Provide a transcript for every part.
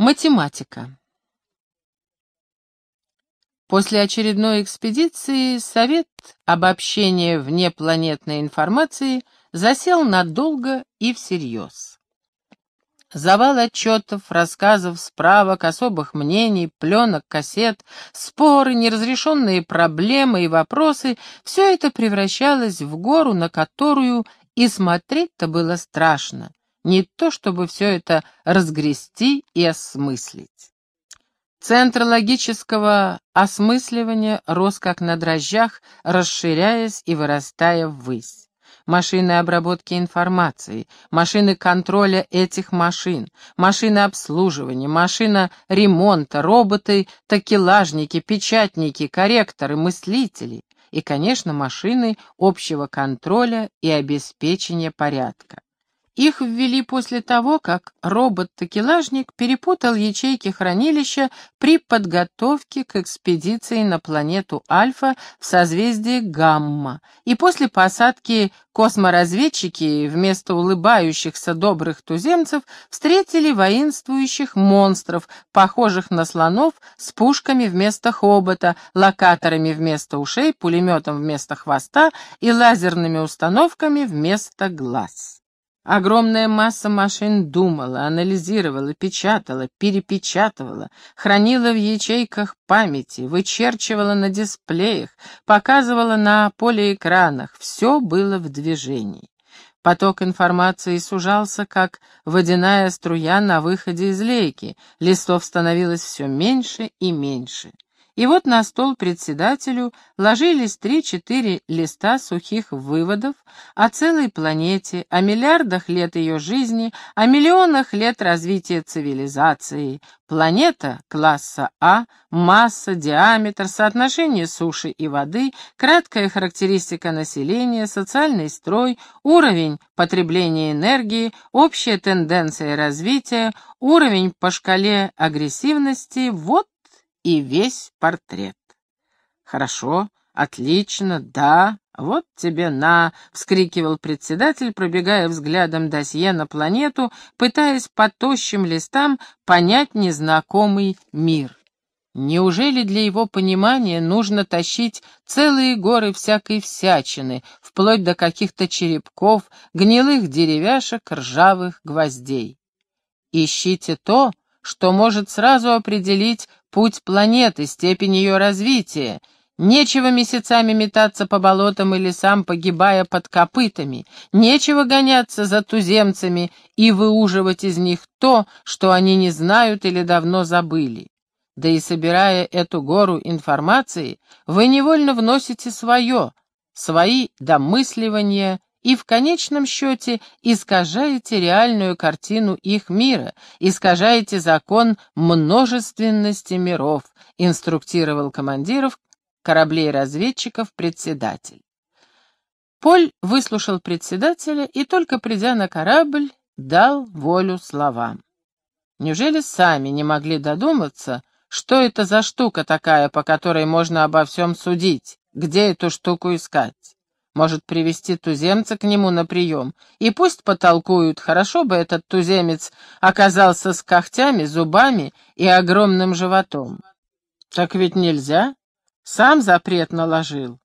Математика. После очередной экспедиции Совет обобщения внепланетной информации засел надолго и всерьез. Завал отчетов, рассказов, справок, особых мнений, пленок, кассет, споры, неразрешенные проблемы и вопросы — все это превращалось в гору, на которую и смотреть-то было страшно не то чтобы все это разгрести и осмыслить. Центр логического осмысливания рос как на дрожжах, расширяясь и вырастая ввысь. Машины обработки информации, машины контроля этих машин, машины обслуживания, машина ремонта, роботы, такелажники, печатники, корректоры, мыслители и, конечно, машины общего контроля и обеспечения порядка. Их ввели после того, как робот-такелажник перепутал ячейки хранилища при подготовке к экспедиции на планету Альфа в созвездии Гамма, и после посадки косморазведчики вместо улыбающихся добрых туземцев встретили воинствующих монстров, похожих на слонов, с пушками вместо хобота, локаторами вместо ушей, пулеметом вместо хвоста и лазерными установками вместо глаз. Огромная масса машин думала, анализировала, печатала, перепечатывала, хранила в ячейках памяти, вычерчивала на дисплеях, показывала на полеэкранах. Все было в движении. Поток информации сужался, как водяная струя на выходе из лейки. Листов становилось все меньше и меньше. И вот на стол председателю ложились три-четыре листа сухих выводов о целой планете, о миллиардах лет ее жизни, о миллионах лет развития цивилизации. Планета класса А, масса, диаметр, соотношение суши и воды, краткая характеристика населения, социальный строй, уровень потребления энергии, общая тенденция развития, уровень по шкале агрессивности — вот и весь портрет. «Хорошо, отлично, да, вот тебе на!» — вскрикивал председатель, пробегая взглядом досье на планету, пытаясь по тощим листам понять незнакомый мир. Неужели для его понимания нужно тащить целые горы всякой всячины, вплоть до каких-то черепков, гнилых деревяшек, ржавых гвоздей? Ищите то, что может сразу определить путь планеты, степень ее развития. Нечего месяцами метаться по болотам и лесам, погибая под копытами. Нечего гоняться за туземцами и выуживать из них то, что они не знают или давно забыли. Да и собирая эту гору информации, вы невольно вносите свое, свои домысливания и в конечном счете искажаете реальную картину их мира, искажаете закон множественности миров, инструктировал командиров кораблей-разведчиков председатель. Поль выслушал председателя и, только придя на корабль, дал волю словам. Неужели сами не могли додуматься, что это за штука такая, по которой можно обо всем судить, где эту штуку искать? Может, привести туземца к нему на прием, и пусть потолкуют, хорошо бы этот туземец оказался с когтями, зубами и огромным животом. Так ведь нельзя. Сам запрет наложил.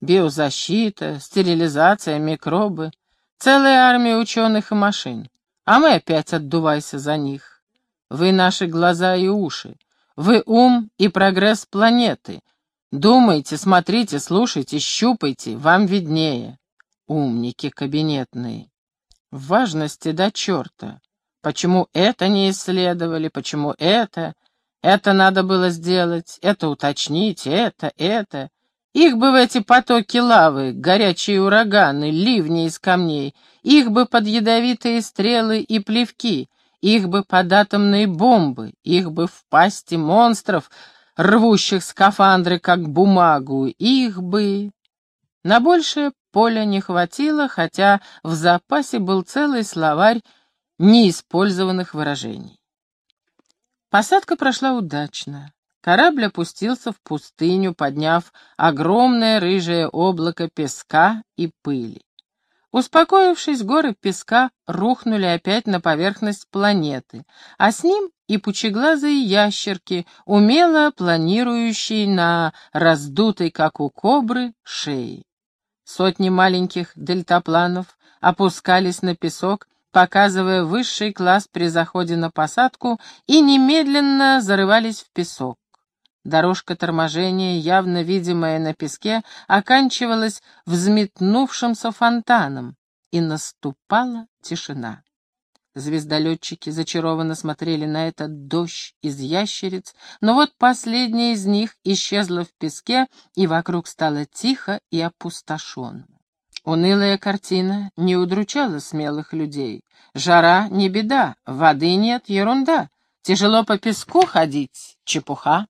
Биозащита, стерилизация, микробы. Целая армия ученых и машин. А мы опять отдувайся за них. Вы наши глаза и уши. Вы ум и прогресс планеты — Думайте, смотрите, слушайте, щупайте, вам виднее. Умники кабинетные. В важности до черта. Почему это не исследовали, почему это? Это надо было сделать, это уточнить, это, это. Их бы в эти потоки лавы, горячие ураганы, ливни из камней, их бы под ядовитые стрелы и плевки, их бы под атомные бомбы, их бы в пасти монстров, рвущих скафандры как бумагу, их бы... На большее поля не хватило, хотя в запасе был целый словарь неиспользованных выражений. Посадка прошла удачно. Корабль опустился в пустыню, подняв огромное рыжее облако песка и пыли. Успокоившись, горы песка рухнули опять на поверхность планеты, а с ним и пучеглазые ящерки, умело планирующие на раздутой, как у кобры, шее. Сотни маленьких дельтапланов опускались на песок, показывая высший класс при заходе на посадку, и немедленно зарывались в песок. Дорожка торможения, явно видимая на песке, оканчивалась взметнувшимся фонтаном, и наступала тишина. Звездолетчики зачарованно смотрели на этот дождь из ящериц, но вот последняя из них исчезла в песке, и вокруг стало тихо и опустошенно. Унылая картина не удручала смелых людей. Жара — не беда, воды нет — ерунда. Тяжело по песку ходить — чепуха.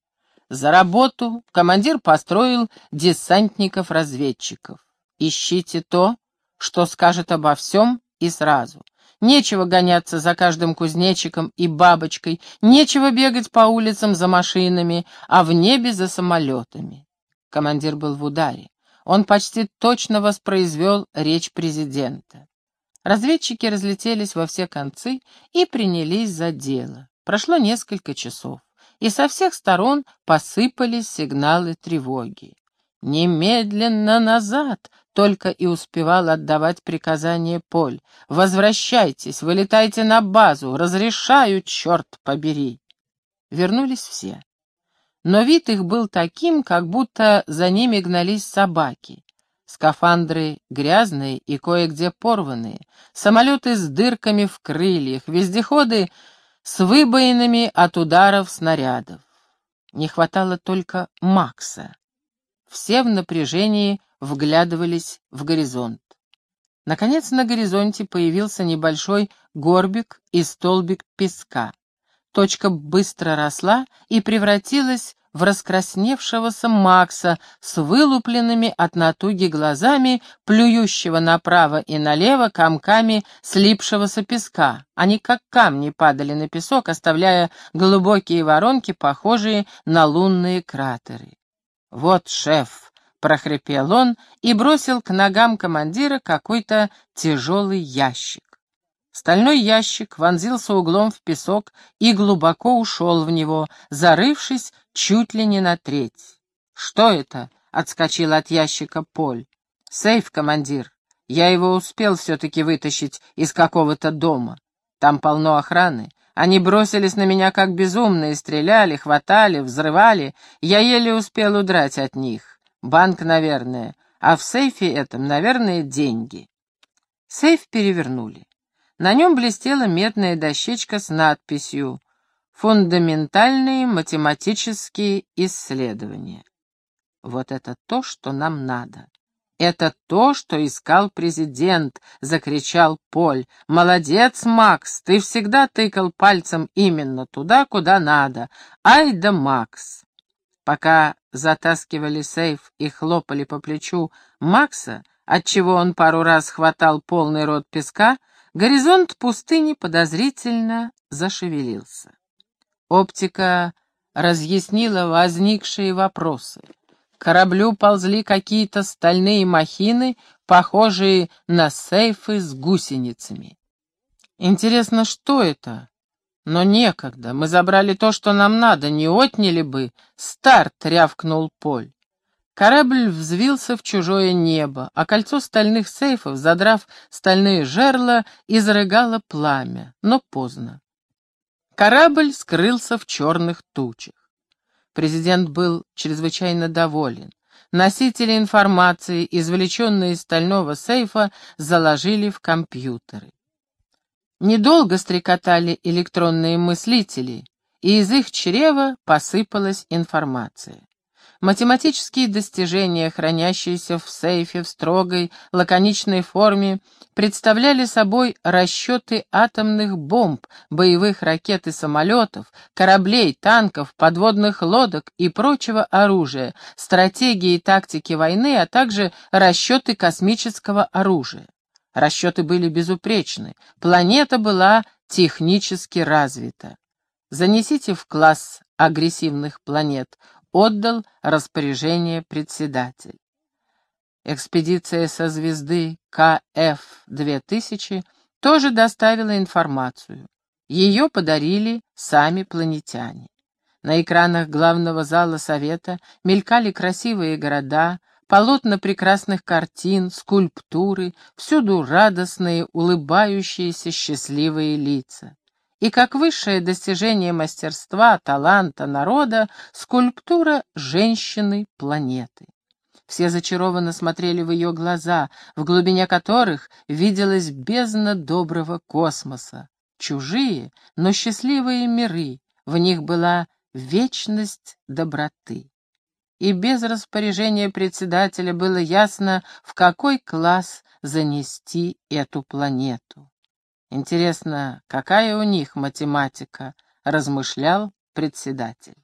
За работу командир построил десантников-разведчиков. Ищите то, что скажет обо всем и сразу. Нечего гоняться за каждым кузнечиком и бабочкой, нечего бегать по улицам за машинами, а в небе за самолетами. Командир был в ударе. Он почти точно воспроизвел речь президента. Разведчики разлетелись во все концы и принялись за дело. Прошло несколько часов, и со всех сторон посыпались сигналы тревоги. «Немедленно назад!» — только и успевал отдавать приказание Поль. «Возвращайтесь, вылетайте на базу, разрешаю, черт побери!» Вернулись все. Но вид их был таким, как будто за ними гнались собаки. Скафандры грязные и кое-где порванные, самолеты с дырками в крыльях, вездеходы с выбоинами от ударов снарядов. Не хватало только Макса. Все в напряжении вглядывались в горизонт. Наконец на горизонте появился небольшой горбик и столбик песка. Точка быстро росла и превратилась в раскрасневшегося Макса с вылупленными от натуги глазами, плюющего направо и налево комками слипшегося песка. Они как камни падали на песок, оставляя глубокие воронки, похожие на лунные кратеры. «Вот шеф!» — прохрипел он и бросил к ногам командира какой-то тяжелый ящик. Стальной ящик вонзился углом в песок и глубоко ушел в него, зарывшись чуть ли не на треть. «Что это?» — отскочил от ящика Поль. «Сейф, командир. Я его успел все-таки вытащить из какого-то дома. Там полно охраны. Они бросились на меня как безумные, стреляли, хватали, взрывали. Я еле успел удрать от них. Банк, наверное. А в сейфе этом, наверное, деньги. Сейф перевернули. На нем блестела медная дощечка с надписью «Фундаментальные математические исследования». Вот это то, что нам надо. «Это то, что искал президент!» — закричал Поль. «Молодец, Макс! Ты всегда тыкал пальцем именно туда, куда надо. Ай да Макс!» Пока затаскивали сейф и хлопали по плечу Макса, отчего он пару раз хватал полный рот песка, горизонт пустыни подозрительно зашевелился. Оптика разъяснила возникшие вопросы кораблю ползли какие-то стальные махины, похожие на сейфы с гусеницами. Интересно, что это? Но некогда, мы забрали то, что нам надо, не отняли бы. Старт, рявкнул Поль. Корабль взвился в чужое небо, а кольцо стальных сейфов, задрав стальные жерла, изрыгало пламя, но поздно. Корабль скрылся в черных тучах. Президент был чрезвычайно доволен. Носители информации, извлеченные из стального сейфа, заложили в компьютеры. Недолго стрекотали электронные мыслители, и из их чрева посыпалась информация. Математические достижения, хранящиеся в сейфе в строгой, лаконичной форме, представляли собой расчеты атомных бомб, боевых ракет и самолетов, кораблей, танков, подводных лодок и прочего оружия, стратегии и тактики войны, а также расчеты космического оружия. Расчеты были безупречны, планета была технически развита. Занесите в класс агрессивных планет, отдал распоряжение председатель. Экспедиция со звезды КФ-2000 тоже доставила информацию. Ее подарили сами планетяне. На экранах главного зала Совета мелькали красивые города, полотна прекрасных картин, скульптуры, всюду радостные, улыбающиеся, счастливые лица. И как высшее достижение мастерства, таланта народа, скульптура женщины планеты. Все зачарованно смотрели в ее глаза, в глубине которых виделась бездна доброго космоса. Чужие, но счастливые миры, в них была вечность доброты. И без распоряжения председателя было ясно, в какой класс занести эту планету. Интересно, какая у них математика, размышлял председатель.